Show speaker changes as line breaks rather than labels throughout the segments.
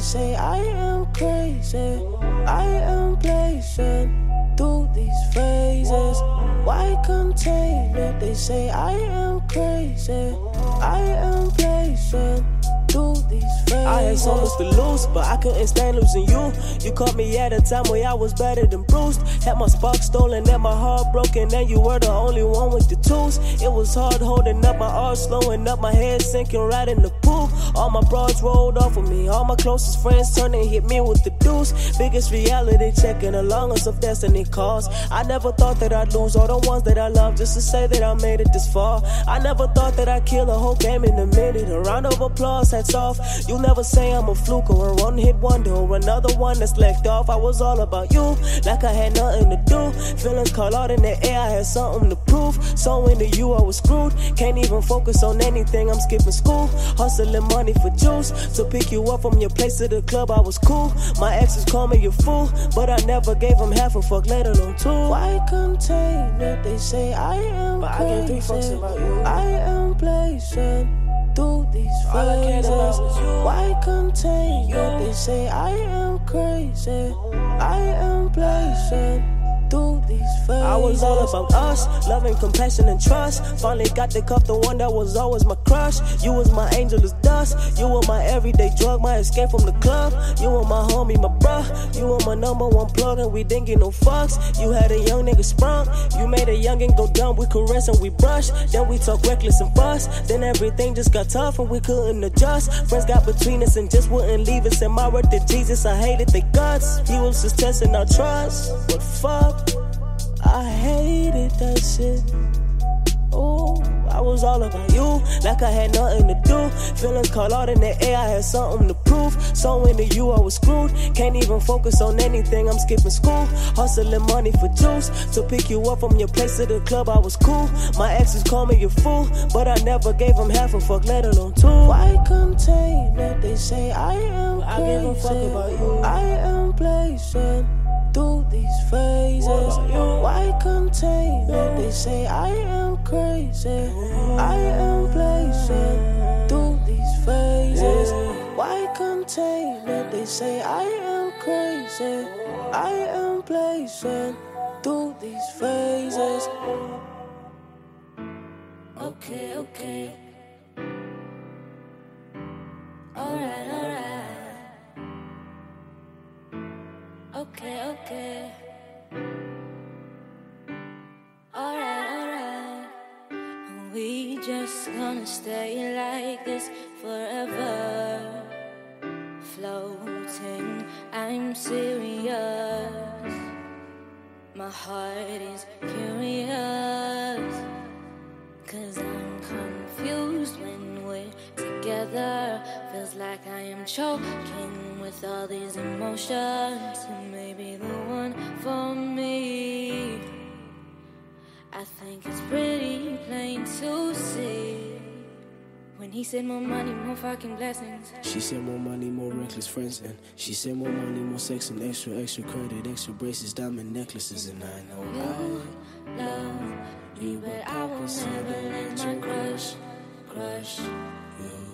contain it. They say I am crazy. I am blazing through these phases. Why contain it? They say I am crazy. I am blazing through these phases. I had so much to lose, but I couldn't stand losing you. You caught me at a time where I was better than bruised. Had my spark stolen and my heart broken, and you were the only one with the tools. It was hard holding up my arms, slowing up my head, sinking right in the pool. All my bras rolled off of me, all my closest friends turned and hit me with the deuce. Biggest reality check checking the longest of destiny calls. I never thought that I'd lose all the ones that I love just to say that I made it this far. I never thought that I'd kill a whole game in a minute. A round of applause, hats off. You'll never say I'm a fluke or a one hit wonder or another one that's left off. I was all about you, like I had nothing to do. Feelings caught out in the air, I had something to prove. So into you, I was screwed. Can't even focus on anything, I'm skipping school. Hustling money for juice. To pick you up from your place to the club, I was cool. My exes call me a fool, but I never gave them half a fuck, let alone two. Why contain it? They say I am but crazy. I, three fucks about you. I am blazing through these phases. Why contain it? They say I am crazy. I am blazing through these phases. I was all about us, loving, compassion, and trust. Finally got the cuff, the one that was always my crush. You was my angel as dust. You were my everyday drug, my escape from the club. You were my homie, my bruh. You were my number one plug, and we didn't get no fucks. You had a young nigga sprung. You made a youngin' go dumb. We caress and we brush. Then we talk reckless and fuss. Then everything just got tough and we couldn't adjust. Friends got between us and just wouldn't leave us. And my word to Jesus, I hated the guts. He was just testing our trust. But fuck. I hated that shit. I was all about you, like I had nothing to do. Feelings caught out in the air, I had something to prove. So into you, I was screwed. Can't even focus on anything, I'm skipping school. Hustling money for juice. To pick you up from your place to the club, I was cool. My exes call me a fool, but I never gave them half a fuck, let alone two. Why contain that they say I am crazy? I give a fuck about you. I am blazing through these phases. Why contain it? They say I am crazy. I am blazing through these phases. Why contain it? They say I am crazy. I am blazing through these phases.
Okay, okay. Okay, okay. Alright, alright. We just gonna stay like this forever. Floating, I'm serious. My heart is curious. Cause I'm confused when we're together. Feels like I am choking with all these emotions. And maybe the one for me. I think it's pretty plain to see. When he said more money, more fucking blessings.
She said more money, more reckless friends. And she said more money, more sex, and extra, extra credit, extra braces, diamond necklaces. And I know
you
I
love you, but I will never let my crush crush
you.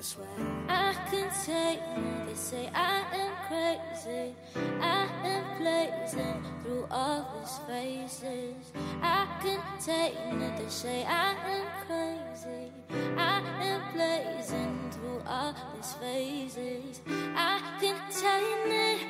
I can take it. They say I am crazy. I am blazing through all these phases. I can take it. They say I am crazy. I am blazing through all these phases. I can take it.